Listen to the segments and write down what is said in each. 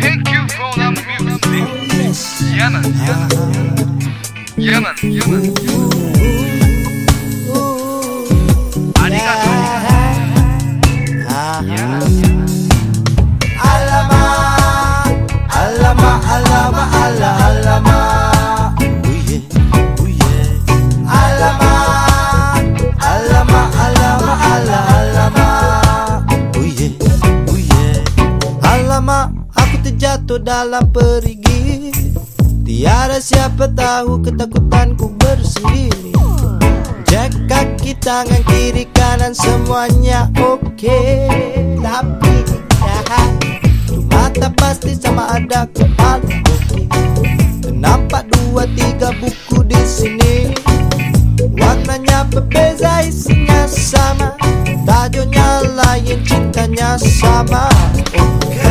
Thank you for the music. Yeah man, yeah man. Terjatuh dalam perigi. Tiada siapa tahu ketakutanku bersendiri. Jack kaki tangan kiri kanan semuanya okey. Tapi dah Cuma tak pasti sama ada kepala okey. Nampak dua tiga buku di sini. Warnanya berbeza isinya sama. Tajuknya lain cintanya sama. Oh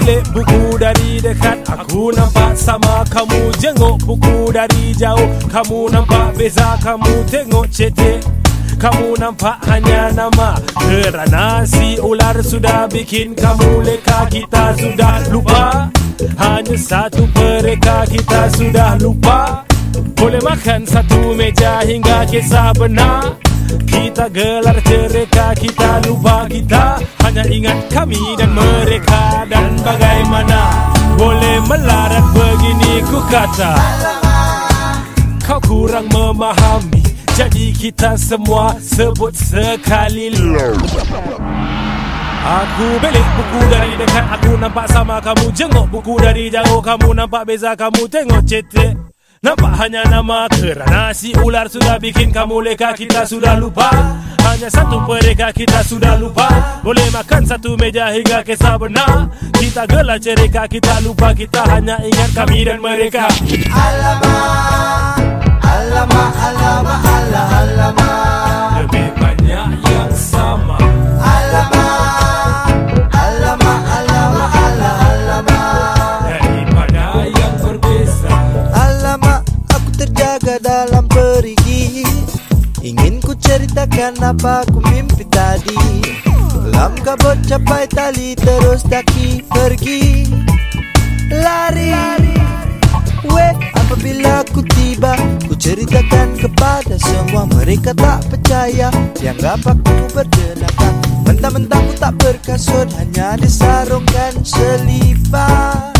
Belik buku dari dekat. Aku nampak sama kamu Jenguk buku dari jauh. Kamu nampak beza Kamu tengok cetek. Kamu nampak hanya nama. Kerana si ular sudah bikin kamu leka Kita sudah lupa. Hanya satu pereka kita sudah lupa. Boleh makan satu meja hingga kisah benar kita gelar cereka, kita lupa kita. Hanya ingat kami dan mereka Dan bagaimana boleh melarat begini ku kata Kau kurang memahami Jadi kita semua sebut sekali Aku belik buku dari dekat Aku nampak sama kamu. Jenguk buku dari jauh Kamu nampak beza Kamu tengok cetek Nampak hanya nama Kerana si ular sudah bikin kamu leka Kita sudah lupa. Hanya satu pereka kita sudah lupa. Boleh makan satu meja hingga kisah benar. Kita gelar cereka Kita lupa. Kita hanya ingat kami dan mereka. Alamak, alamak, alamak, ala, alamak terjaga dalam perigi. Ingin ku ceritakan apa ku mimpi tadi. Dalam kabut capai tali terus daki pergi. Lari, Weh, apabila ku tiba Ku ceritakan kepada semua. Mereka tak percaya Dianggap aku berdelaka Mentang-mentang ku tak berkasut Hanya disarungkan selipar